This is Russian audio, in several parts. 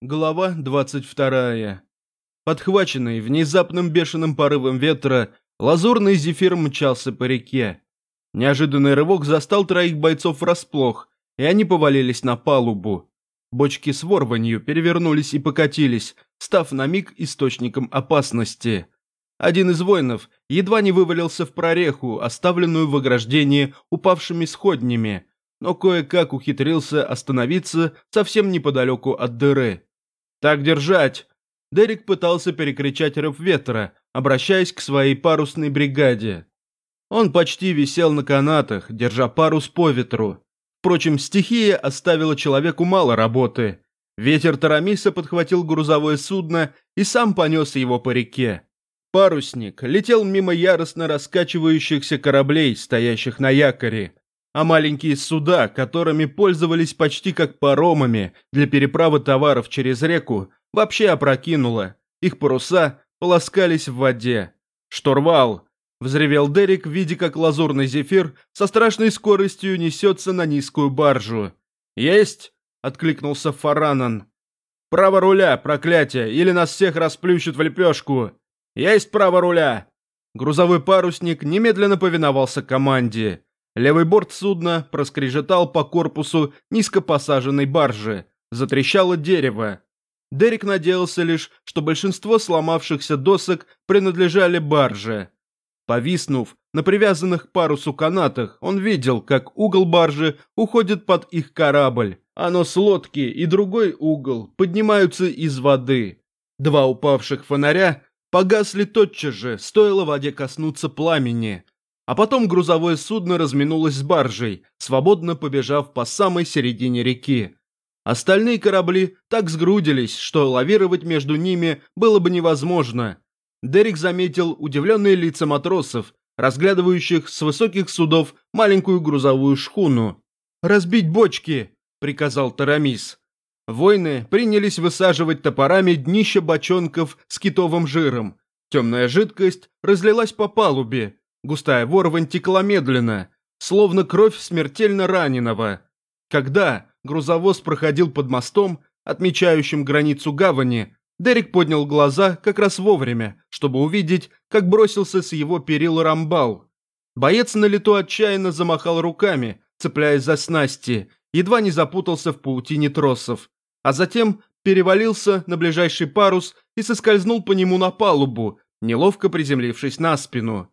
Глава 22. Подхваченный внезапным бешеным порывом ветра, лазурный зефир мчался по реке. Неожиданный рывок застал троих бойцов врасплох, и они повалились на палубу. Бочки с ворванью перевернулись и покатились, став на миг источником опасности. Один из воинов едва не вывалился в прореху, оставленную в ограждении упавшими сходнями, но кое-как ухитрился остановиться совсем неподалеку от дыры. «Так держать!» Дерек пытался перекричать рев ветра, обращаясь к своей парусной бригаде. Он почти висел на канатах, держа парус по ветру. Впрочем, стихия оставила человеку мало работы. Ветер Тарамиса подхватил грузовое судно и сам понес его по реке. Парусник летел мимо яростно раскачивающихся кораблей, стоящих на якоре, а маленькие суда, которыми пользовались почти как паромами для переправы товаров через реку, вообще опрокинуло. Их паруса полоскались в воде. «Штурвал!» – взревел Дерек, видя, как лазурный зефир со страшной скоростью несется на низкую баржу. «Есть!» – откликнулся Фаранан. «Право руля, проклятие, или нас всех расплющат в лепешку!» «Есть право руля!» Грузовой парусник немедленно повиновался команде. Левый борт судна проскрежетал по корпусу низко посаженной баржи. Затрещало дерево. Дерек надеялся лишь, что большинство сломавшихся досок принадлежали барже. Повиснув на привязанных к парусу канатах, он видел, как угол баржи уходит под их корабль, а нос лодки и другой угол поднимаются из воды. Два упавших фонаря погасли тотчас же, стоило воде коснуться пламени. А потом грузовое судно разминулось с баржей, свободно побежав по самой середине реки. Остальные корабли так сгрудились, что лавировать между ними было бы невозможно. Дерек заметил удивленные лица матросов, разглядывающих с высоких судов маленькую грузовую шхуну. «Разбить бочки!» – приказал Тарамис. Воины принялись высаживать топорами днища бочонков с китовым жиром. Темная жидкость разлилась по палубе. Густая ворвань текла медленно, словно кровь смертельно раненого. Когда грузовоз проходил под мостом, отмечающим границу гавани, Дерек поднял глаза как раз вовремя, чтобы увидеть, как бросился с его перил Рамбал. Боец на лету отчаянно замахал руками, цепляясь за снасти, едва не запутался в паутине тросов а затем перевалился на ближайший парус и соскользнул по нему на палубу, неловко приземлившись на спину.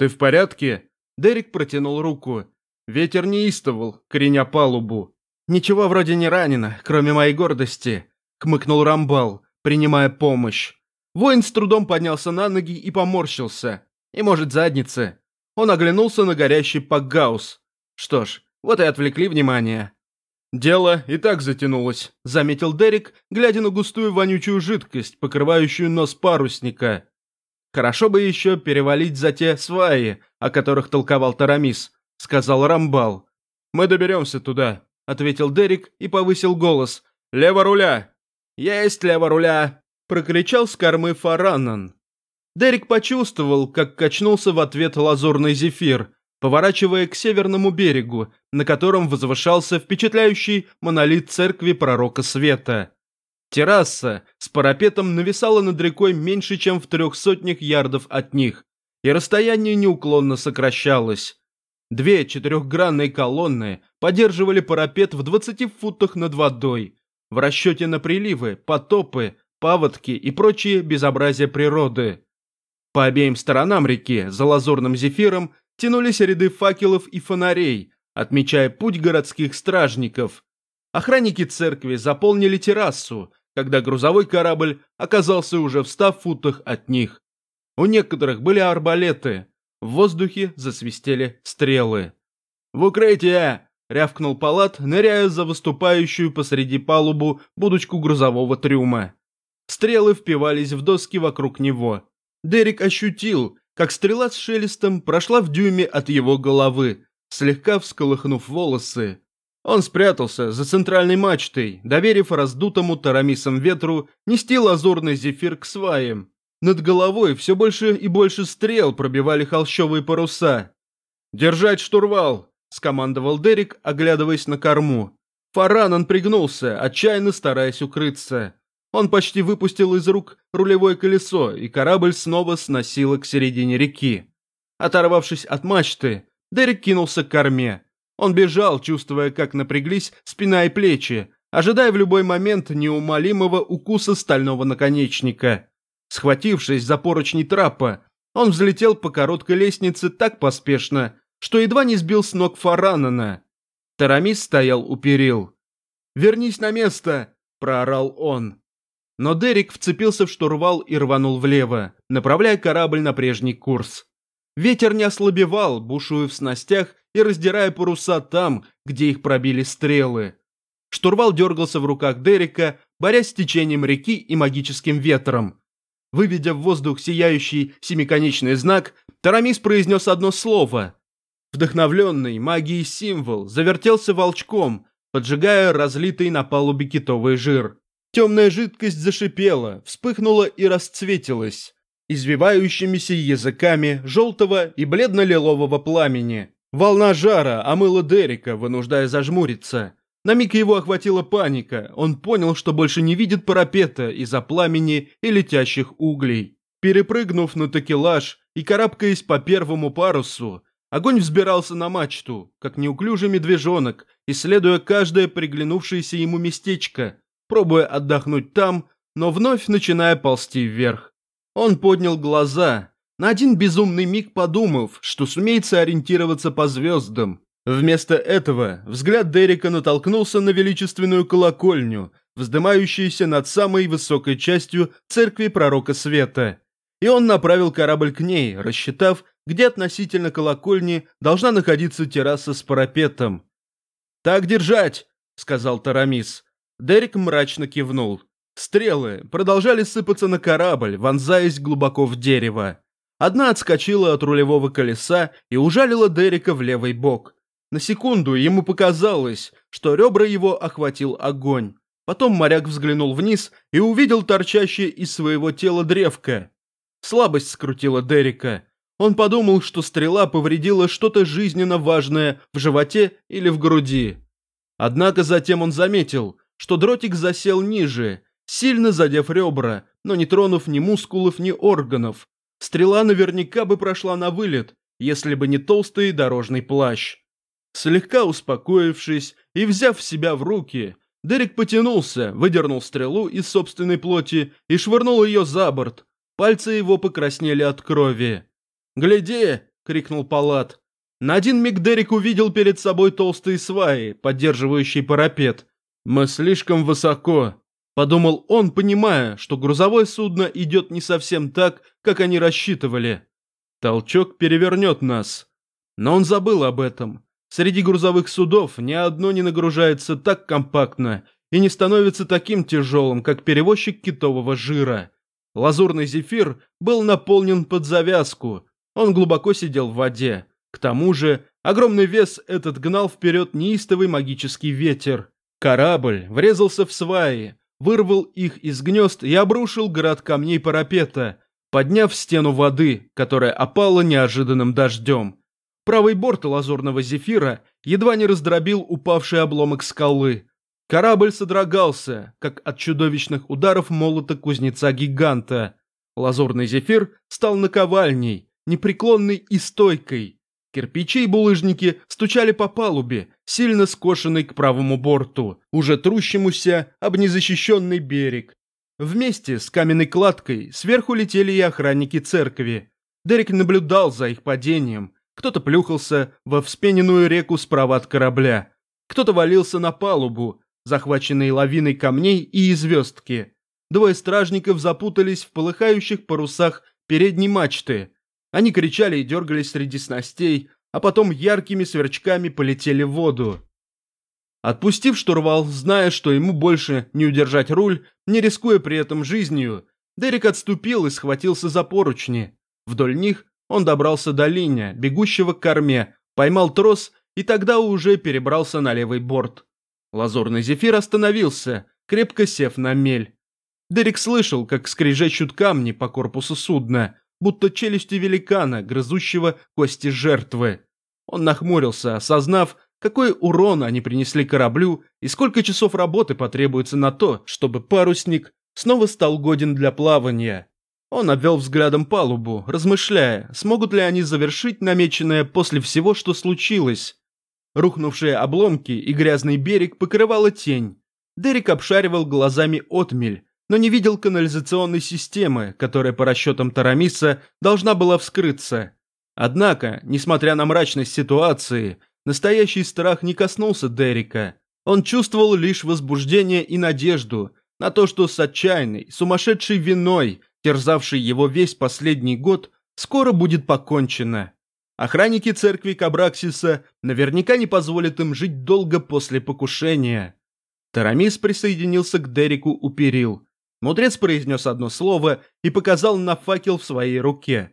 «Ты в порядке?» Дерек протянул руку. Ветер неистовал, кореня палубу. «Ничего вроде не ранено, кроме моей гордости», — хмыкнул Рамбал, принимая помощь. Воин с трудом поднялся на ноги и поморщился. И, может, задницы. Он оглянулся на горящий пакгаус. Что ж, вот и отвлекли внимание. «Дело и так затянулось», — заметил Дерек, глядя на густую вонючую жидкость, покрывающую нос парусника. «Хорошо бы еще перевалить за те сваи, о которых толковал Тарамис», — сказал Рамбал. «Мы доберемся туда», — ответил Дерек и повысил голос. «Лево руля!» «Есть лево руля!» — прокричал с кормы Фаранан. Дерек почувствовал, как качнулся в ответ лазурный зефир — поворачивая к северному берегу, на котором возвышался впечатляющий монолит церкви пророка света. Терраса с парапетом нависала над рекой меньше, чем в трех сотнях ярдов от них, и расстояние неуклонно сокращалось. Две четырехгранные колонны поддерживали парапет в 20 футах над водой, в расчете на приливы, потопы, паводки и прочие безобразия природы. По обеим сторонам реки, за лазурным зефиром, тянулись ряды факелов и фонарей, отмечая путь городских стражников. Охранники церкви заполнили террасу, когда грузовой корабль оказался уже в ста футах от них. У некоторых были арбалеты, в воздухе засвистели стрелы. «В укрытие!» — рявкнул Палат, ныряя за выступающую посреди палубу будочку грузового трюма. Стрелы впивались в доски вокруг него. Дерек ощутил, как стрела с шелестом прошла в дюйме от его головы, слегка всколыхнув волосы. Он спрятался за центральной мачтой, доверив раздутому тарамисом ветру нести лазурный зефир к сваям. Над головой все больше и больше стрел пробивали холщовые паруса. «Держать штурвал!» – скомандовал Дерек, оглядываясь на корму. Фаранан пригнулся, отчаянно стараясь укрыться. Он почти выпустил из рук рулевое колесо, и корабль снова сносило к середине реки. Оторвавшись от мачты, Дерек кинулся к корме. Он бежал, чувствуя, как напряглись спина и плечи, ожидая в любой момент неумолимого укуса стального наконечника. Схватившись за поручни трапа, он взлетел по короткой лестнице так поспешно, что едва не сбил с ног Фаранана. Тарамис стоял у перил. «Вернись на место!» – проорал он. Но Дерек вцепился в штурвал и рванул влево, направляя корабль на прежний курс. Ветер не ослабевал, бушуя в снастях и раздирая паруса там, где их пробили стрелы. Штурвал дергался в руках Дерека, борясь с течением реки и магическим ветром. Выведя в воздух сияющий семиконечный знак, Тарамис произнес одно слово. Вдохновленный магией символ завертелся волчком, поджигая разлитый на палубе китовый жир. Темная жидкость зашипела, вспыхнула и расцветилась, извивающимися языками желтого и бледно-лилового пламени. Волна жара омыла Дерека, вынуждая зажмуриться. На миг его охватила паника, он понял, что больше не видит парапета из-за пламени и летящих углей. Перепрыгнув на такелаж и карабкаясь по первому парусу, огонь взбирался на мачту, как неуклюжий медвежонок, исследуя каждое приглянувшееся ему местечко, пробуя отдохнуть там, но вновь начиная ползти вверх. Он поднял глаза, на один безумный миг подумав, что сумеет сориентироваться по звездам. Вместо этого взгляд Дерека натолкнулся на величественную колокольню, вздымающуюся над самой высокой частью церкви Пророка Света. И он направил корабль к ней, рассчитав, где относительно колокольни должна находиться терраса с парапетом. «Так держать!» — сказал Тарамис. Дерек мрачно кивнул. Стрелы продолжали сыпаться на корабль, вонзаясь глубоко в дерево. Одна отскочила от рулевого колеса и ужалила Дерека в левый бок. На секунду ему показалось, что ребра его охватил огонь. Потом моряк взглянул вниз и увидел торчащее из своего тела древко. Слабость скрутила Дерека. Он подумал, что стрела повредила что-то жизненно важное в животе или в груди. Однако затем он заметил, что дротик засел ниже, сильно задев ребра, но не тронув ни мускулов, ни органов. Стрела наверняка бы прошла на вылет, если бы не толстый дорожный плащ. Слегка успокоившись и взяв себя в руки, Дерек потянулся, выдернул стрелу из собственной плоти и швырнул ее за борт. Пальцы его покраснели от крови. «Гляди!» — крикнул Палат. На один миг Дерек увидел перед собой толстые сваи, поддерживающие парапет. «Мы слишком высоко», – подумал он, понимая, что грузовое судно идет не совсем так, как они рассчитывали. Толчок перевернет нас. Но он забыл об этом. Среди грузовых судов ни одно не нагружается так компактно и не становится таким тяжелым, как перевозчик китового жира. Лазурный зефир был наполнен под завязку. Он глубоко сидел в воде. К тому же, огромный вес этот гнал вперед неистовый магический ветер. Корабль врезался в сваи, вырвал их из гнезд и обрушил град камней парапета, подняв стену воды, которая опала неожиданным дождем. Правый борт лазурного зефира едва не раздробил упавший обломок скалы. Корабль содрогался, как от чудовищных ударов молота кузнеца-гиганта. Лазурный зефир стал наковальней, непреклонной и стойкой. Кирпичи и булыжники стучали по палубе, сильно скошенной к правому борту, уже трущемуся об незащищенный берег. Вместе с каменной кладкой сверху летели и охранники церкви. Дерек наблюдал за их падением. Кто-то плюхался во вспененную реку справа от корабля. Кто-то валился на палубу, захваченный лавиной камней и звездки. Двое стражников запутались в полыхающих парусах передней мачты. Они кричали и дергались среди снастей, а потом яркими сверчками полетели в воду. Отпустив штурвал, зная, что ему больше не удержать руль, не рискуя при этом жизнью, Дерек отступил и схватился за поручни. Вдоль них он добрался до линия, бегущего к корме, поймал трос и тогда уже перебрался на левый борт. Лазурный зефир остановился, крепко сев на мель. Дерек слышал, как скрежещут камни по корпусу судна, будто челюсти великана, грызущего кости жертвы. Он нахмурился, осознав, какой урон они принесли кораблю и сколько часов работы потребуется на то, чтобы парусник снова стал годен для плавания. Он обвел взглядом палубу, размышляя, смогут ли они завершить намеченное после всего, что случилось. Рухнувшие обломки и грязный берег покрывала тень. Дерек обшаривал глазами отмель, но не видел канализационной системы, которая по расчетам Тарамиса должна была вскрыться. Однако, несмотря на мрачность ситуации, настоящий страх не коснулся Дерека. Он чувствовал лишь возбуждение и надежду на то, что с отчаянной, сумасшедшей виной, терзавшей его весь последний год, скоро будет покончено. Охранники церкви Кабраксиса наверняка не позволят им жить долго после покушения. Тарамис присоединился к Дереку у перил. Мудрец произнес одно слово и показал на факел в своей руке.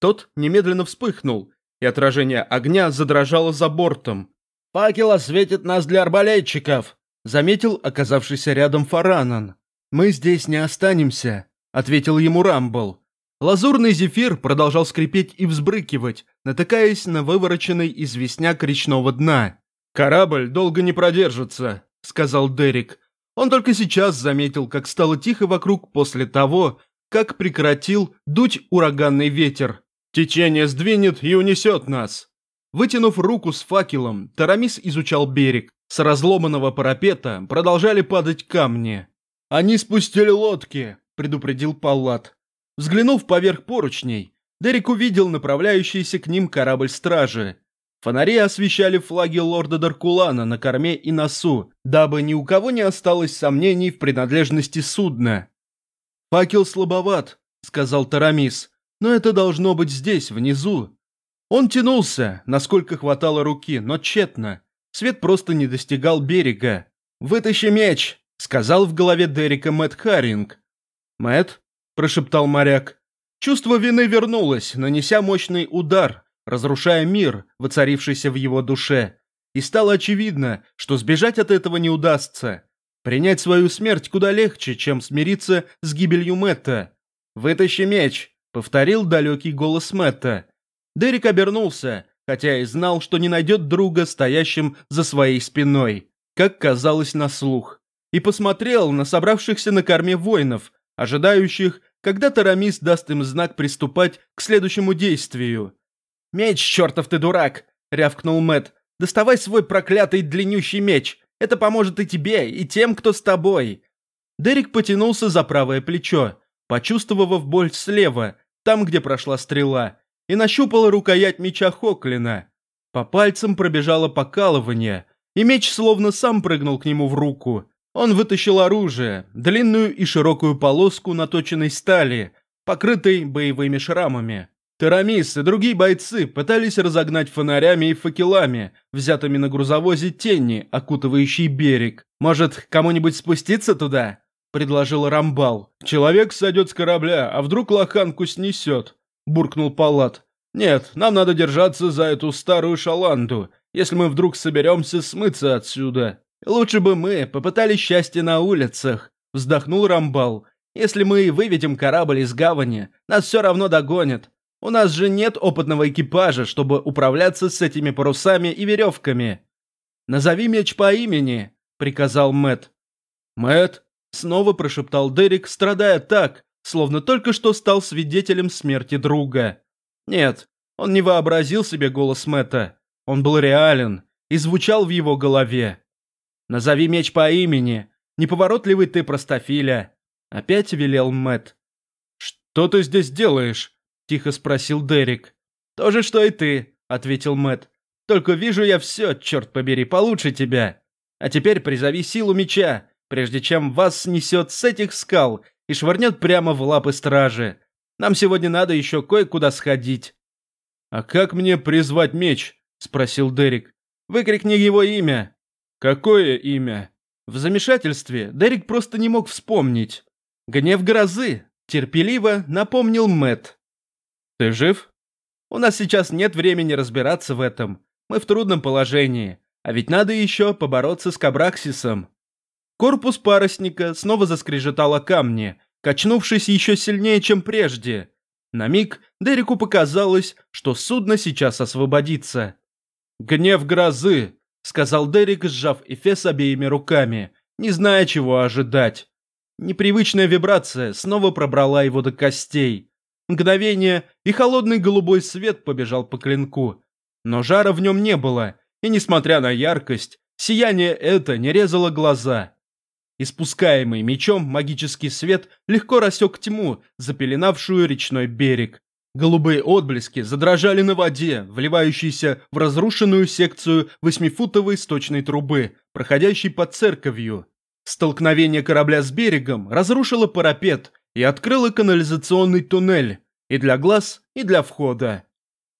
Тот немедленно вспыхнул, и отражение огня задрожало за бортом. «Факел осветит нас для арбалетчиков», — заметил оказавшийся рядом Фаранан. «Мы здесь не останемся», — ответил ему Рамбл. Лазурный зефир продолжал скрипеть и взбрыкивать, натыкаясь на вывороченный известняк речного дна. «Корабль долго не продержится», — сказал Дерек. Он только сейчас заметил, как стало тихо вокруг после того, как прекратил дуть ураганный ветер. «Течение сдвинет и унесет нас». Вытянув руку с факелом, Тарамис изучал берег. С разломанного парапета продолжали падать камни. «Они спустили лодки», — предупредил Паллат. Взглянув поверх поручней, Дерек увидел направляющийся к ним корабль стражи. Фонари освещали флаги лорда Даркулана на корме и носу, дабы ни у кого не осталось сомнений в принадлежности судна. «Факел слабоват», — сказал Тарамис, — «но это должно быть здесь, внизу». Он тянулся, насколько хватало руки, но тщетно. Свет просто не достигал берега. «Вытащи меч», — сказал в голове Дерека Мэтт Харринг. «Мэтт?» прошептал моряк. Чувство вины вернулось, нанеся мощный удар, разрушая мир, воцарившийся в его душе. И стало очевидно, что сбежать от этого не удастся. Принять свою смерть куда легче, чем смириться с гибелью Мэтта. «Вытащи меч», — повторил далекий голос Мэтта. Дерек обернулся, хотя и знал, что не найдет друга, стоящим за своей спиной, как казалось на слух, и посмотрел на собравшихся на корме воинов, ожидающих, когда Тарамис даст им знак приступать к следующему действию. «Меч, чертов ты дурак!» — рявкнул Мэт. «Доставай свой проклятый длиннющий меч. Это поможет и тебе, и тем, кто с тобой». Дерек потянулся за правое плечо, почувствовав боль слева, там, где прошла стрела, и нащупал рукоять меча Хоклина. По пальцам пробежало покалывание, и меч словно сам прыгнул к нему в руку. Он вытащил оружие, длинную и широкую полоску наточенной стали, покрытой боевыми шрамами. Тарамис и другие бойцы пытались разогнать фонарями и факелами, взятыми на грузовозе тени, окутывающей берег. «Может, кому-нибудь спуститься туда?» – предложил Рамбал. «Человек сойдет с корабля, а вдруг лоханку снесет?» – буркнул Палат. «Нет, нам надо держаться за эту старую шаланду, если мы вдруг соберемся смыться отсюда». «Лучше бы мы попытались счастье на улицах», – вздохнул Рамбал. «Если мы выведем корабль из гавани, нас все равно догонят. У нас же нет опытного экипажа, чтобы управляться с этими парусами и веревками». «Назови меч по имени», – приказал Мэт. Мэт снова прошептал Дерек, страдая так, словно только что стал свидетелем смерти друга. Нет, он не вообразил себе голос Мэтта. Он был реален и звучал в его голове. Назови меч по имени. Неповоротливый ты, простофиля. Опять велел Мэт. Что ты здесь делаешь? Тихо спросил Дерек. То же, что и ты, ответил Мэт. Только вижу я все, черт побери, получше тебя. А теперь призови силу меча, прежде чем вас снесет с этих скал и швырнет прямо в лапы стражи. Нам сегодня надо еще кое-куда сходить. «А как мне призвать меч?» – спросил Дерек. «Выкрикни его имя», «Какое имя?» В замешательстве Дерек просто не мог вспомнить. «Гнев грозы», — терпеливо напомнил Мэт. «Ты жив?» «У нас сейчас нет времени разбираться в этом. Мы в трудном положении. А ведь надо еще побороться с Кабраксисом». Корпус парусника снова заскрежетал о камне, качнувшись еще сильнее, чем прежде. На миг Дереку показалось, что судно сейчас освободится. «Гнев грозы», сказал Дерек, сжав Эфес обеими руками, не зная, чего ожидать. Непривычная вибрация снова пробрала его до костей. Мгновение, и холодный голубой свет побежал по клинку. Но жара в нем не было, и несмотря на яркость, сияние это не резало глаза. Испускаемый мечом магический свет легко рассек тьму, запеленавшую речной берег. Голубые отблески задрожали на воде, вливающейся в разрушенную секцию восьмифутовой сточной трубы, проходящей под церковью. Столкновение корабля с берегом разрушило парапет и открыло канализационный туннель и для глаз, и для входа.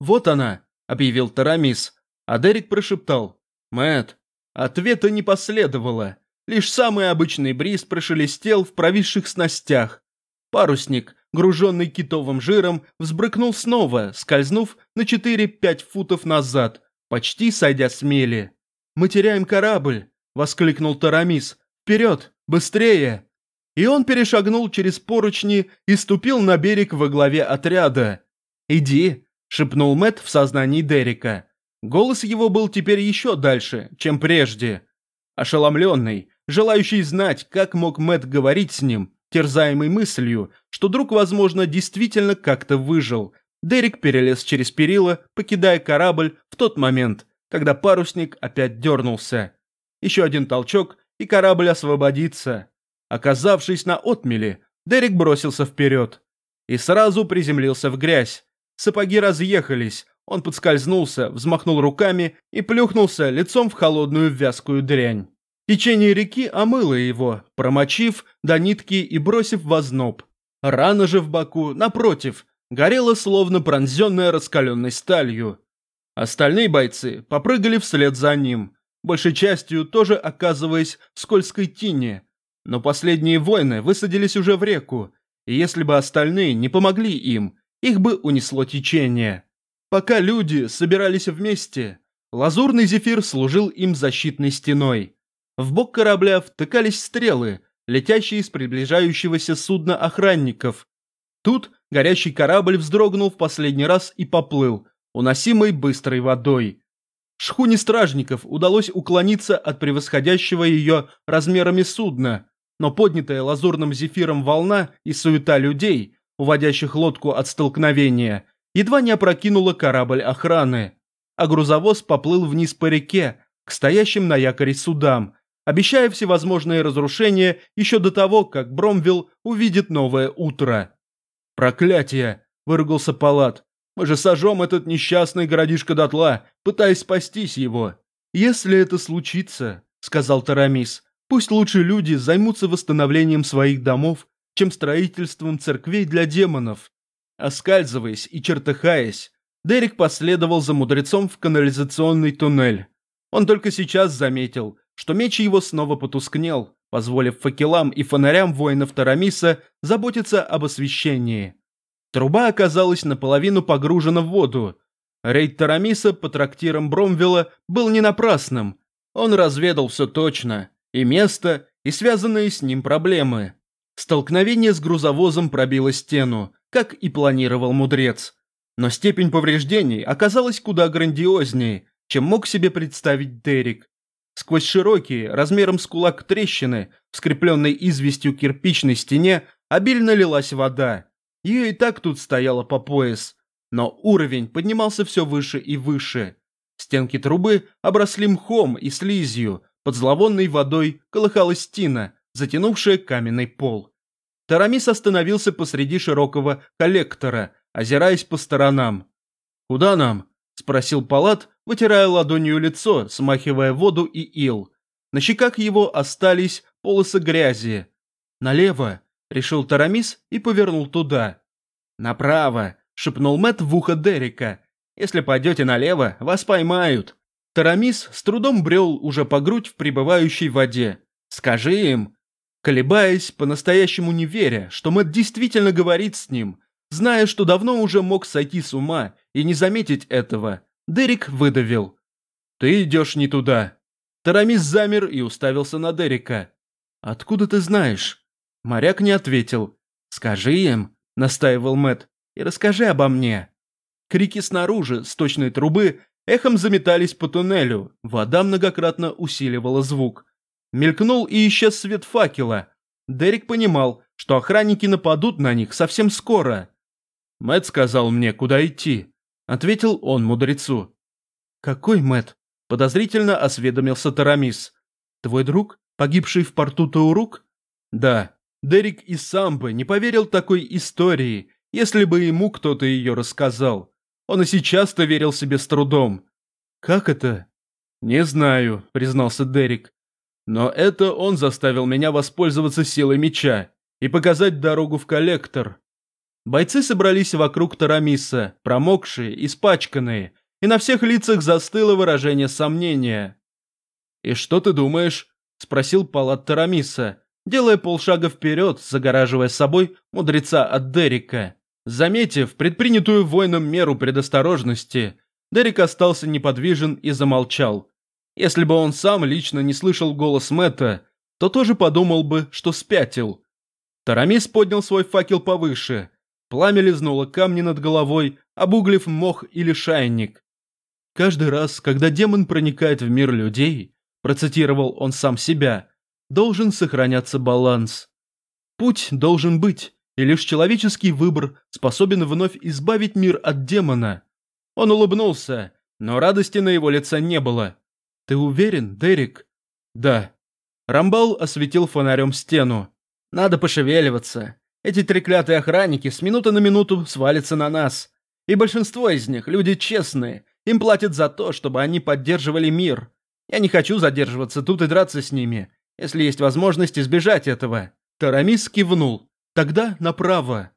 «Вот она», — объявил Тарамис, а Дерек прошептал. «Мэтт». Ответа не последовало. Лишь самый обычный бриз прошелестел в провисших снастях. Парусник, груженный китовым жиром, взбрыкнул снова, скользнув на 4-5 футов назад, почти сойдя с мели. «Мы теряем корабль!» – воскликнул Тарамис. «Вперед! Быстрее!» И он перешагнул через поручни и ступил на берег во главе отряда. «Иди!» – шепнул Мэт в сознании Дерека. Голос его был теперь еще дальше, чем прежде. Ошеломленный, желающий знать, как мог Мэт говорить с ним, терзаемый мыслью, что друг, возможно, действительно как-то выжил. Дерек перелез через перила, покидая корабль в тот момент, когда парусник опять дернулся. Еще один толчок, и корабль освободится. Оказавшись на отмеле, Дерек бросился вперед и сразу приземлился в грязь. Сапоги разъехались, он подскользнулся, взмахнул руками и плюхнулся лицом в холодную вязкую дрянь. Течение реки омыло его, промочив до нитки и бросив в озноб. Рана же в боку, напротив, горела словно пронзенная раскаленной сталью. Остальные бойцы попрыгали вслед за ним, большей частью тоже оказываясь в скользкой тине. Но последние воины высадились уже в реку, и если бы остальные не помогли им, их бы унесло течение. Пока люди собирались вместе, лазурный зефир служил им защитной стеной. В бок корабля втыкались стрелы, летящие из приближающегося судна охранников. Тут горящий корабль вздрогнул в последний раз и поплыл, уносимый быстрой водой. Шхуне стражников удалось уклониться от превосходящего ее размерами судна, но поднятая лазурным зефиром волна и суета людей, уводящих лодку от столкновения, едва не опрокинула корабль охраны, а грузовоз поплыл вниз по реке, к стоящим на якоре судам, обещая всевозможные разрушения еще до того, как Бромвилл увидит новое утро. «Проклятие!» – выругался Палат. «Мы же сожжем этот несчастный городишко дотла, пытаясь спастись его». «Если это случится», – сказал Тарамис, – «пусть лучше люди займутся восстановлением своих домов, чем строительством церквей для демонов». Оскальзываясь и чертыхаясь, Дерек последовал за мудрецом в канализационный туннель. Он только сейчас заметил, что меч его снова потускнел, позволив факелам и фонарям воинов Тарамиса заботиться об освещении. Труба оказалась наполовину погружена в воду. Рейд Тарамиса по трактирам Бромвилла был не напрасным. Он разведал все точно, и место, и связанные с ним проблемы. Столкновение с грузовозом пробило стену, как и планировал мудрец. Но степень повреждений оказалась куда грандиознее, чем мог себе представить Дерек. Сквозь широкие, размером с кулак трещины, скрепленной известью кирпичной стене, обильно лилась вода. Ее и так тут стояло по пояс. Но уровень поднимался все выше и выше. Стенки трубы обросли мхом и слизью, под зловонной водой колыхалась тина, затянувшая каменный пол. Тарамис остановился посреди широкого коллектора, озираясь по сторонам. «Куда нам?» – спросил Палат, вытирая ладонью лицо, смахивая воду и ил. На щеках его остались полосы грязи. «Налево», — решил Тарамис и повернул туда. «Направо», — шепнул Мэт в ухо Дерека. «Если пойдете налево, вас поймают». Тарамис с трудом брел уже по грудь в прибывающей воде. «Скажи им». Колебаясь, по-настоящему не веря, что Мэт действительно говорит с ним, зная, что давно уже мог сойти с ума и не заметить этого, Дерек выдавил. «Ты идешь не туда». Тарамис замер и уставился на Дерека. «Откуда ты знаешь?» Моряк не ответил. «Скажи им», — настаивал Мэт, — «и расскажи обо мне». Крики снаружи, с точной трубы, эхом заметались по туннелю, вода многократно усиливала звук. Мелькнул и исчез свет факела. Дерек понимал, что охранники нападут на них совсем скоро. Мэт сказал мне, куда идти. Ответил он мудрецу. «Какой Мэт? подозрительно осведомился Тарамис. «Твой друг, погибший в порту Таурук?» «Да. Дерек и сам бы не поверил такой истории, если бы ему кто-то ее рассказал. Он и сейчас-то верил себе с трудом. Как это? Не знаю, признался Дерек. Но это он заставил меня воспользоваться силой меча и показать дорогу в коллектор. Бойцы собрались вокруг Тарамиса, промокшие, испачканные, и на всех лицах застыло выражение сомнения. «И что ты думаешь?» – спросил Палат Тарамиса, делая полшага вперед, загораживая собой мудреца от Дерека. Заметив предпринятую воином меру предосторожности, Дерек остался неподвижен и замолчал. Если бы он сам лично не слышал голос Мэтта, то тоже подумал бы, что спятил. Тарамис поднял свой факел повыше. Пламя лизнуло камни над головой, обуглив мох или шайник. «Каждый раз, когда демон проникает в мир людей», процитировал он сам себя, должен сохраняться баланс. Путь должен быть, и лишь человеческий выбор способен вновь избавить мир от демона. Он улыбнулся, но радости на его лице не было. «Ты уверен, Дерек?» «Да». Рамбал осветил фонарем стену. «Надо пошевеливаться. Эти треклятые охранники с минуты на минуту свалятся на нас. И большинство из них люди честные. Им платят за то, чтобы они поддерживали мир. Я не хочу задерживаться тут и драться с ними, если есть возможность избежать этого». Тарамис кивнул. Тогда направо.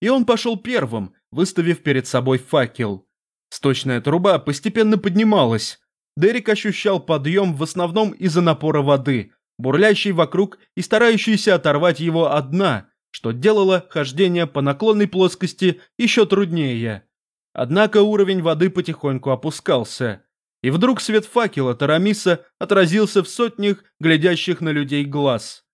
И он пошел первым, выставив перед собой факел. Сточная труба постепенно поднималась. Дерек ощущал подъем в основном из-за напора воды, бурлящей вокруг и старающейся оторвать его от дна, что делало хождение по наклонной плоскости еще труднее. Однако уровень воды потихоньку опускался. И вдруг свет факела Тарамиса отразился в сотнях глядящих на людей глаз.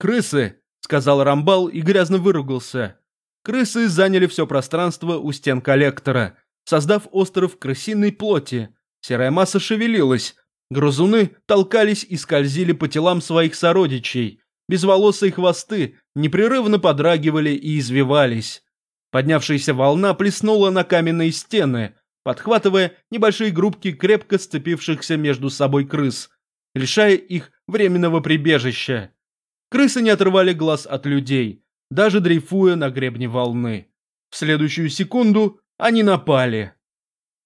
Крысы, сказал Рамбал и грязно выругался. Крысы заняли все пространство у стен коллектора, создав остров крысиной плоти. Серая масса шевелилась. Грызуны толкались и скользили по телам своих сородичей. Безволосые хвосты непрерывно подрагивали и извивались. Поднявшаяся волна плеснула на каменные стены, подхватывая небольшие группки крепко сцепившихся между собой крыс, лишая их временного прибежища. Крысы не отрывали глаз от людей, даже дрейфуя на гребне волны. В следующую секунду они напали.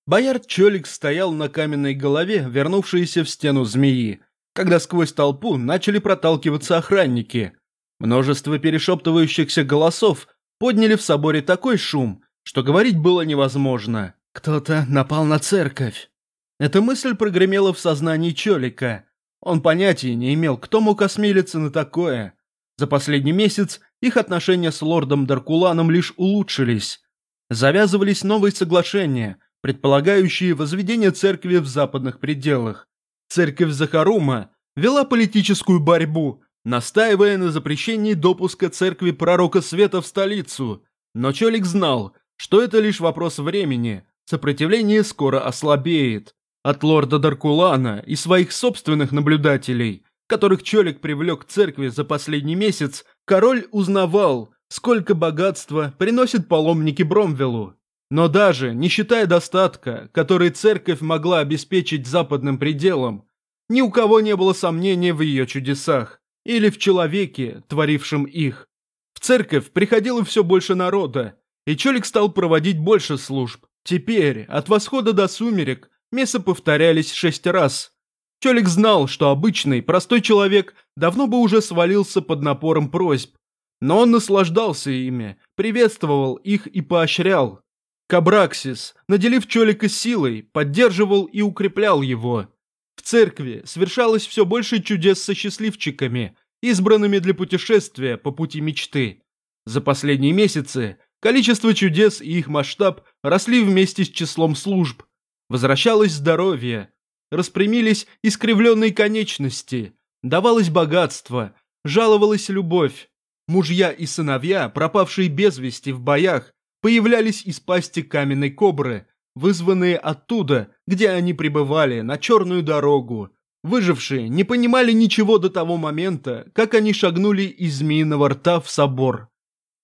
Боярд Чолик стоял на каменной голове, вернувшейся в стену змеи, когда сквозь толпу начали проталкиваться охранники. Множество перешептывающихся голосов подняли в соборе такой шум, что говорить было невозможно. Кто-то напал на церковь. Эта мысль прогремела в сознании Чолика, он понятия не имел, кто мог осмелиться на такое. За последний месяц их отношения с лордом Даркуланом лишь улучшились. Завязывались новые соглашения, предполагающие возведение церкви в западных пределах. Церковь Захарума вела политическую борьбу, настаивая на запрещении допуска церкви Пророка Света в столицу. Но Чолик знал, что это лишь вопрос времени, сопротивление скоро ослабеет. От лорда Даркулана и своих собственных наблюдателей, которых Чолик привлек к церкви за последний месяц, король узнавал, сколько богатства приносят паломники Бромвеллу. Но даже не считая достатка, который церковь могла обеспечить западным пределам, ни у кого не было сомнения в ее чудесах или в человеке, творившем их. В церковь приходило все больше народа, и Чолик стал проводить больше служб. Теперь, от восхода до сумерек, Мессы повторялись шесть раз. Чолик знал, что обычный, простой человек давно бы уже свалился под напором просьб. Но он наслаждался ими, приветствовал их и поощрял. Кабраксис, наделив Чолика силой, поддерживал и укреплял его. В церкви совершалось все больше чудес со счастливчиками, избранными для путешествия по пути мечты. За последние месяцы количество чудес и их масштаб росли вместе с числом служб. Возвращалось здоровье, распрямились искривленные конечности, давалось богатство, жаловалась любовь. Мужья и сыновья, пропавшие без вести в боях, появлялись из пасти каменной кобры, вызванные оттуда, где они пребывали, на черную дорогу. Выжившие не понимали ничего до того момента, как они шагнули из змеиного рта в собор.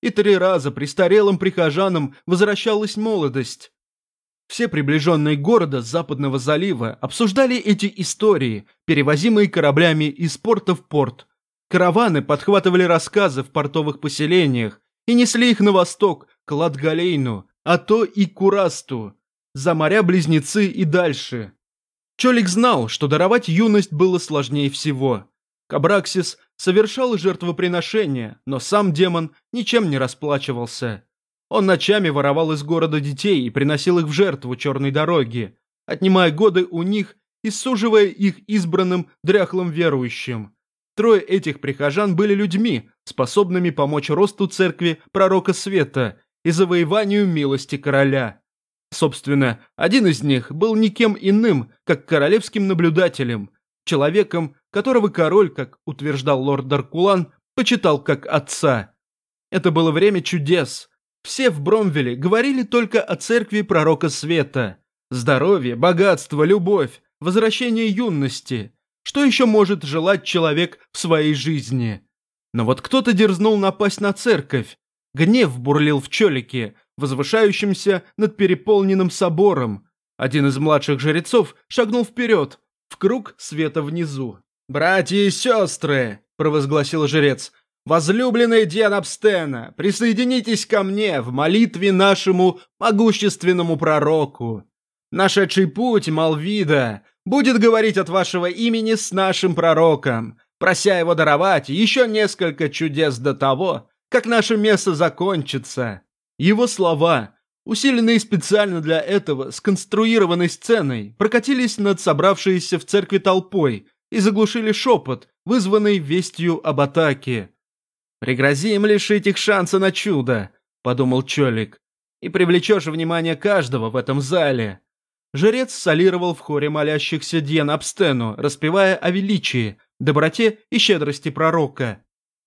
И три раза престарелым прихожанам возвращалась молодость. Все приближенные города Западного залива обсуждали эти истории, перевозимые кораблями из порта в порт. Караваны подхватывали рассказы в портовых поселениях и несли их на восток, к Латгалейну, а то и Курасту, за моря-близнецы и дальше. Чолик знал, что даровать юность было сложнее всего. Кабраксис совершал жертвоприношения, но сам демон ничем не расплачивался. Он ночами воровал из города детей и приносил их в жертву черной дороги, отнимая годы у них и суживая их избранным дряхлым верующим. Трое этих прихожан были людьми, способными помочь росту церкви пророка света и завоеванию милости короля. Собственно, один из них был никем иным, как королевским наблюдателем, человеком, которого король, как утверждал лорд Даркулан, почитал как отца. Это было время чудес. Все в Бромвеле говорили только о церкви пророка света. Здоровье, богатство, любовь, возвращение юности. Что еще может желать человек в своей жизни? Но вот кто-то дерзнул напасть на церковь. Гнев бурлил в челике, возвышающемся над переполненным собором. Один из младших жрецов шагнул вперед, в круг света внизу. «Братья и сестры!» – провозгласил жрец. «Возлюбленный Диан Абстена, присоединитесь ко мне в молитве нашему могущественному пророку. Нашедший путь, Малвида, будет говорить от вашего имени с нашим пророком, прося его даровать еще несколько чудес до того, как наше место закончится. Его слова, усиленные специально для этого сконструированной сценой, прокатились над собравшейся в церкви толпой и заглушили шепот, вызванный вестью об атаке. «Пригрози им лишить их шанса на чудо», — подумал Чолик, «и привлечешь внимание каждого в этом зале». Жрец солировал в хоре молящихся Дьен Абстену, распевая о величии, доброте и щедрости пророка.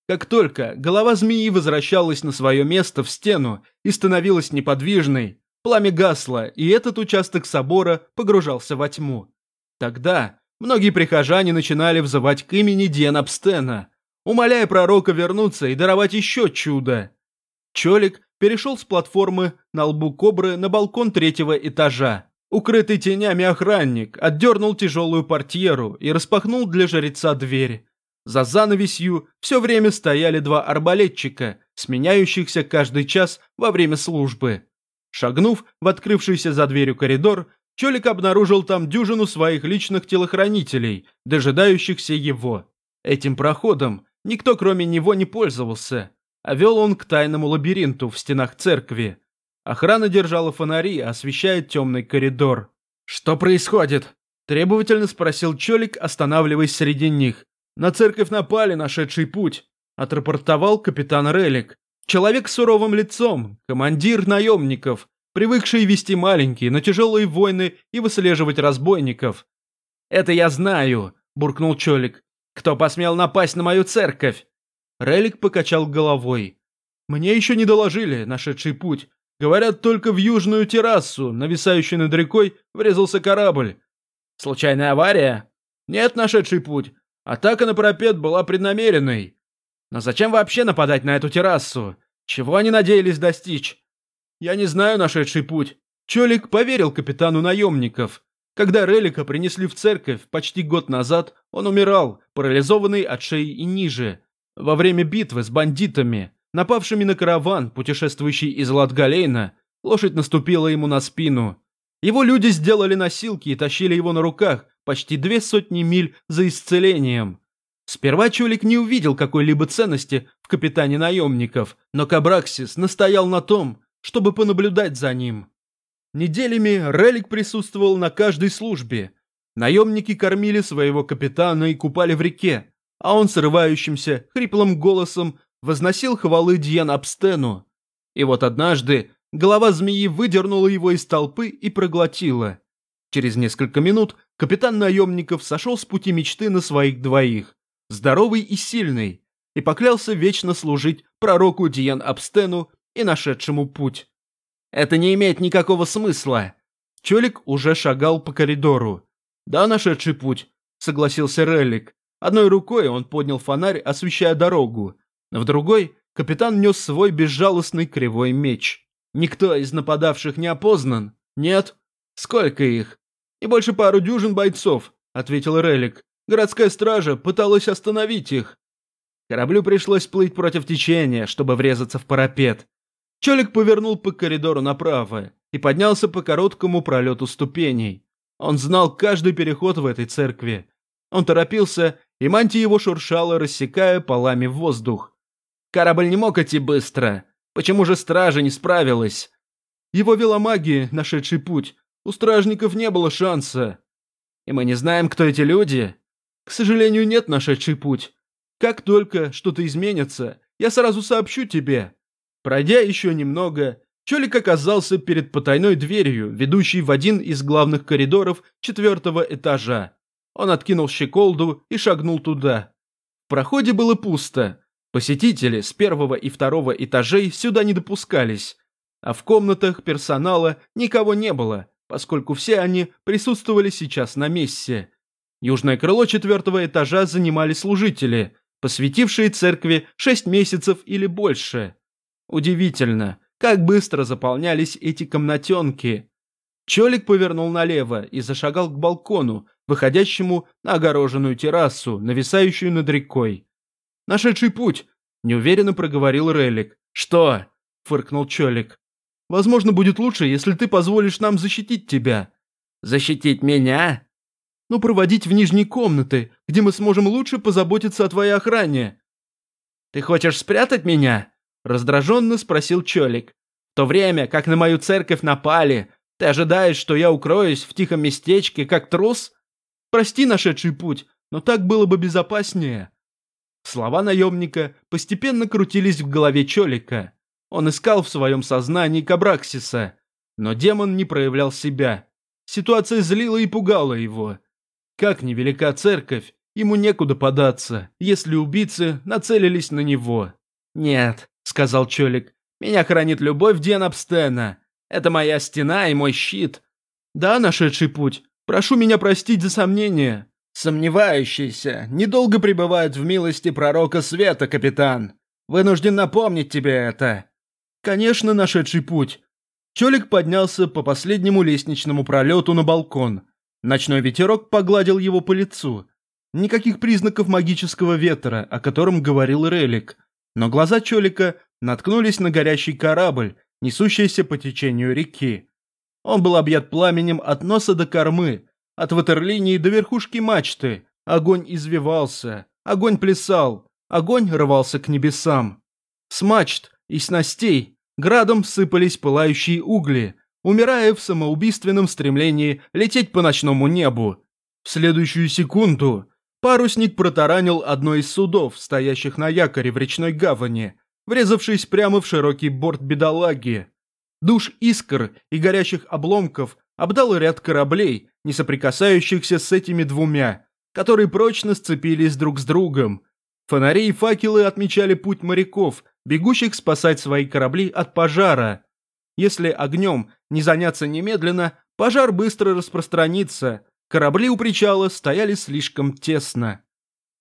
Как только голова змеи возвращалась на свое место в стену и становилась неподвижной, пламя гасло, и этот участок собора погружался во тьму. Тогда многие прихожане начинали взывать к имени Диана Абстена, умоляя пророка вернуться и даровать еще чудо. Чолик перешел с платформы на лбу кобры на балкон третьего этажа. Укрытый тенями охранник отдернул тяжелую портьеру и распахнул для жреца дверь. За занавесью все время стояли два арбалетчика, сменяющихся каждый час во время службы. Шагнув в открывшийся за дверью коридор, Чолик обнаружил там дюжину своих личных телохранителей, дожидающихся его. Этим проходом никто кроме него не пользовался, а вел он к тайному лабиринту в стенах церкви. Охрана держала фонари, освещая темный коридор. «Что происходит?» – требовательно спросил Чолик, останавливаясь среди них. «На церковь напали, нашедший путь», – отрапортовал капитан Релик. «Человек с суровым лицом, командир наемников, привыкший вести маленькие, но тяжелые войны и выслеживать разбойников». «Это я знаю», – буркнул Чолик. «Кто посмел напасть на мою церковь?» Релик покачал головой. «Мне еще не доложили нашедший путь. Говорят, только в южную террасу, нависающую над рекой, врезался корабль. Случайная авария? Нет, нашедший путь. Атака на парапет была преднамеренной. Но зачем вообще нападать на эту террасу? Чего они надеялись достичь? Я не знаю нашедший путь. Чолик поверил капитану наемников. Когда Релика принесли в церковь почти год назад, он умирал, парализованный от шеи и ниже, во время битвы с бандитами, напавшими на караван, путешествующий из Латгалейна. Лошадь наступила ему на спину. Его люди сделали носилки и тащили его на руках, почти две сотни миль за исцелением. Сперва Чулик не увидел какой-либо ценности в капитане наемников, но Кабраксис настоял на том, чтобы понаблюдать за ним. Неделями Релик присутствовал на каждой службе. Наемники кормили своего капитана и купали в реке, а он срывающимся, хриплым голосом возносил хвалы Дьен Абстену. И вот однажды голова змеи выдернула его из толпы и проглотила. Через несколько минут капитан наемников сошел с пути мечты на своих двоих, здоровый и сильный, и поклялся вечно служить пророку Диен Абстену и нашедшему путь. Это не имеет никакого смысла. Чолик уже шагал по коридору. «Да, нашедший путь», — согласился Релик. Одной рукой он поднял фонарь, освещая дорогу. В другой капитан нес свой безжалостный кривой меч. Никто из нападавших не опознан? Нет? Сколько их? И больше пару дюжин бойцов, ответил Релик. Городская стража пыталась остановить их. Кораблю пришлось плыть против течения, чтобы врезаться в парапет. Чолик повернул по коридору направо и поднялся по короткому пролету ступеней. Он знал каждый переход в этой церкви. Он торопился, и мантия его шуршала, рассекая полами в воздух. Корабль не мог идти быстро. Почему же стража не справилась? Его вела магия, нашедший путь. У стражников не было шанса. И мы не знаем, кто эти люди. К сожалению, нет нашедший путь. Как только что-то изменится, я сразу сообщу тебе. Пройдя еще немного, Чолик оказался перед потайной дверью, ведущей в один из главных коридоров четвертого этажа. Он откинул щеколду и шагнул туда. В проходе было пусто. Посетители с первого и второго этажей сюда не допускались. А в комнатах персонала никого не было, поскольку все они присутствовали сейчас на мессе. Южное крыло четвертого этажа занимали служители, посвятившие церкви шесть месяцев или больше. Удивительно, как быстро заполнялись эти комнатенки. Чолик повернул налево и зашагал к балкону, выходящему на огороженную террасу, нависающую над рекой. «Нашедший путь!» – неуверенно проговорил Релик. «Что?» – фыркнул Чолик. «Возможно, будет лучше, если ты позволишь нам защитить тебя». «Защитить меня?» «Ну, проводить в нижние комнаты, где мы сможем лучше позаботиться о твоей охране». «Ты хочешь спрятать меня?» Раздраженно спросил Чолик. В то время, как на мою церковь напали, ты ожидаешь, что я укроюсь в тихом местечке, как трус? Прости нашедший путь, но так было бы безопаснее. Слова наемника постепенно крутились в голове Чолика. Он искал в своем сознании Кабраксиса, но демон не проявлял себя. Ситуация злила и пугала его. Как невелика церковь, ему некуда податься, если убийцы нацелились на него. Нет, сказал Чолик. «Меня хранит любовь Денапстена. Это моя стена и мой щит. Да, нашедший путь. Прошу меня простить за сомнение. Сомневающийся недолго пребывает в милости пророка света, капитан. Вынужден напомнить тебе это. Конечно, нашедший путь. Чолик поднялся по последнему лестничному пролету на балкон. Ночной ветерок погладил его по лицу. Никаких признаков магического ветра, о котором говорил Релик. Но глаза Чолика наткнулись на горящий корабль, несущийся по течению реки. Он был объят пламенем от носа до кормы, от ватерлинии до верхушки мачты. Огонь извивался, огонь плясал, огонь рвался к небесам. С мачт и снастей градом сыпались пылающие угли, умирая в самоубийственном стремлении лететь по ночному небу. В следующую секунду Парусник протаранил одно из судов, стоящих на якоре в речной гавани, врезавшись прямо в широкий борт бедолаги. Душ искр и горящих обломков обдал ряд кораблей, не соприкасающихся с этими двумя, которые прочно сцепились друг с другом. Фонари и факелы отмечали путь моряков, бегущих спасать свои корабли от пожара. Если огнем не заняться немедленно, пожар быстро распространится, Корабли у причала стояли слишком тесно.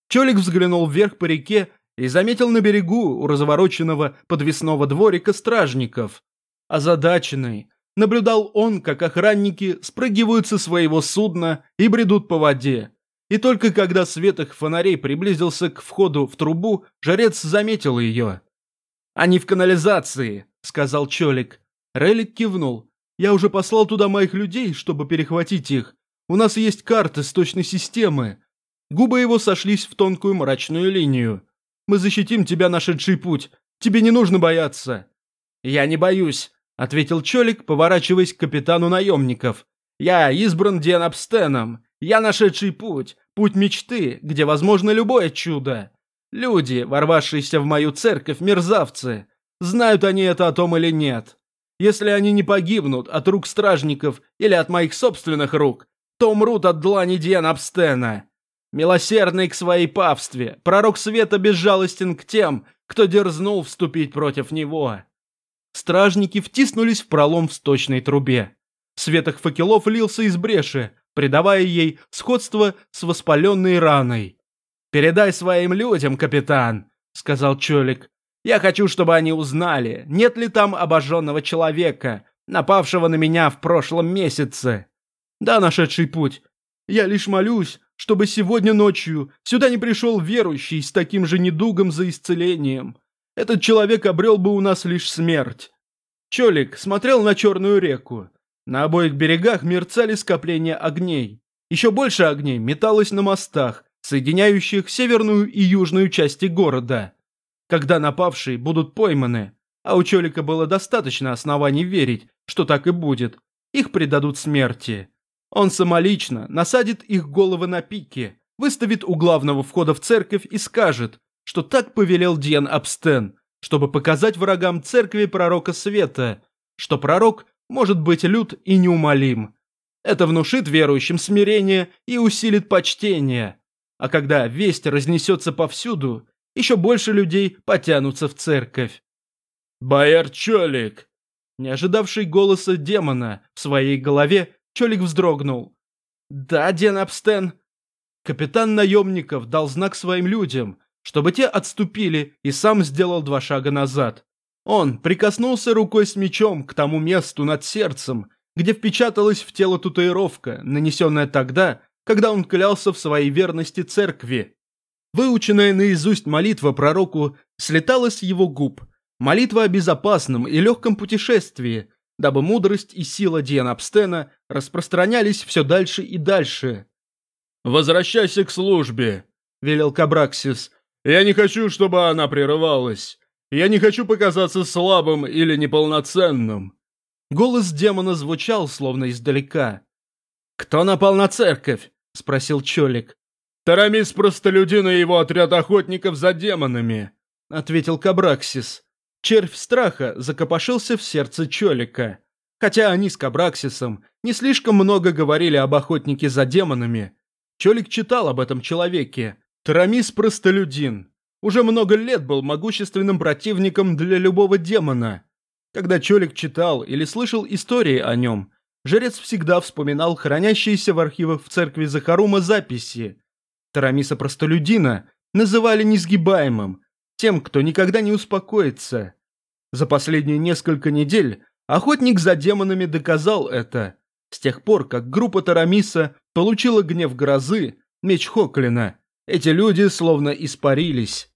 Чолик взглянул вверх по реке и заметил на берегу у развороченного подвесного дворика стражников. Озадаченный, наблюдал он, как охранники спрыгивают со своего судна и бредут по воде. И только когда свет их фонарей приблизился к входу в трубу, жарец заметил ее. «Они в канализации», — сказал Чолик. Релик кивнул. «Я уже послал туда моих людей, чтобы перехватить их. У нас есть карта сточной системы. Губы его сошлись в тонкую мрачную линию. Мы защитим тебя, нашедший путь. Тебе не нужно бояться. Я не боюсь, ответил Чолик, поворачиваясь к капитану наемников. Я избран Дианабстеном. Я нашедший путь. Путь мечты, где возможно любое чудо. Люди, ворвавшиеся в мою церковь, мерзавцы. Знают они это о том или нет. Если они не погибнут от рук стражников или от моих собственных рук, то умрут от длани Диана Абстена. Милосердный к своей павстве, пророк света безжалостен к тем, кто дерзнул вступить против него. Стражники втиснулись в пролом в сточной трубе. Свет их факелов лился из бреши, придавая ей сходство с воспаленной раной. «Передай своим людям, капитан», — сказал Чолик. «Я хочу, чтобы они узнали, нет ли там обожженного человека, напавшего на меня в прошлом месяце. Да, нашедший путь. Я лишь молюсь, чтобы сегодня ночью сюда не пришел верующий с таким же недугом за исцелением. Этот человек обрел бы у нас лишь смерть». Чолик смотрел на Черную реку. На обоих берегах мерцали скопления огней. Еще больше огней металось на мостах, соединяющих северную и южную части города. Когда напавшие будут пойманы, а у Чолика было достаточно оснований верить, что так и будет, их предадут смерти. Он самолично насадит их головы на пики, выставит у главного входа в церковь и скажет, что так повелел Диан Абстен, чтобы показать врагам церкви пророка света, что пророк может быть лют и неумолим. Это внушит верующим смирение и усилит почтение. А когда весть разнесется повсюду, еще больше людей потянутся в церковь. «Бояр Чолик!» Не ожидавший голоса демона в своей голове, Чолик вздрогнул. «Да, Ден Абстен!» Капитан наемников дал знак своим людям, чтобы те отступили и сам сделал два шага назад. Он прикоснулся рукой с мечом к тому месту над сердцем, где впечаталась в тело татуировка, нанесенная тогда, когда он клялся в своей верности церкви. Выученная наизусть молитва пророку слетала с его губ. Молитва о безопасном и легком путешествии, дабы мудрость и сила Диана Абстена распространялись все дальше и дальше. «Возвращайся к службе», — велел Кабраксис. «Я не хочу, чтобы она прерывалась. Я не хочу показаться слабым или неполноценным». Голос демона звучал, словно издалека. «Кто напал на церковь?» – спросил Чолик. «Тарамис простолюдин и его отряд охотников за демонами», – ответил Кабраксис. Червь страха закопошился в сердце Чолика. Хотя они с Кабраксисом не слишком много говорили об охотнике за демонами. Чолик читал об этом человеке. Тарамис простолюдин, уже много лет был могущественным противником для любого демона. Когда Чолик читал или слышал истории о нем, жрец всегда вспоминал хранящиеся в архивах в церкви Захарума записи. Тарамиса Простолюдина называли несгибаемым, тем, кто никогда не успокоится. За последние несколько недель охотник за демонами доказал это. С тех пор, как группа Тарамиса получила гнев грозы, меч Хоклина, эти люди словно испарились.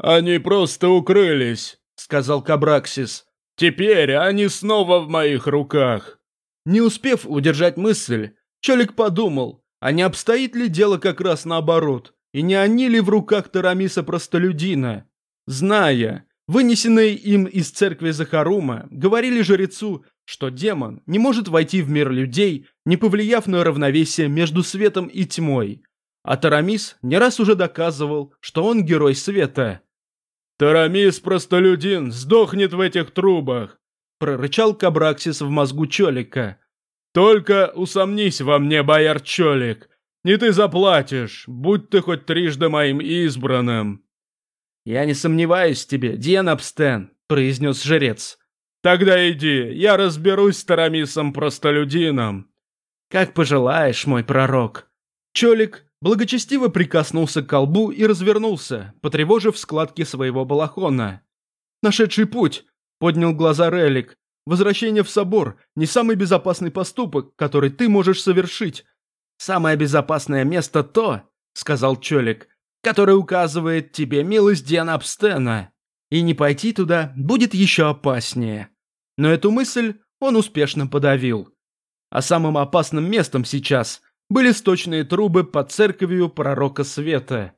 «Они просто укрылись», — сказал Кабраксис. «Теперь они снова в моих руках». Не успев удержать мысль, Чолик подумал, а не обстоит ли дело как раз наоборот, и не они ли в руках Тарамиса простолюдина? Зная, вынесенные им из церкви Захарума, говорили жрецу, что демон не может войти в мир людей, не повлияв на равновесие между светом и тьмой. А Тарамис не раз уже доказывал, что он герой света. «Тарамис простолюдин сдохнет в этих трубах!» прорычал Кабраксис в мозгу Чолика. «Только усомнись во мне, бояр Чолик, не ты заплатишь, будь ты хоть трижды моим избранным!» «Я не сомневаюсь в тебе, Диан Абстен», — произнес жрец. «Тогда иди, я разберусь с Тарамисом простолюдином». «Как пожелаешь, мой пророк». Чолик благочестиво прикоснулся к колбу и развернулся, потревожив складки своего балахона. «Нашедший путь!» — поднял глаза Релик. «Возвращение в собор — не самый безопасный поступок, который ты можешь совершить. Самое безопасное место то, — сказал Чолик, — которое указывает тебе милость Диана Абстена. И не пойти туда будет еще опаснее». Но эту мысль он успешно подавил. А самым опасным местом сейчас были сточные трубы под церковью пророка света.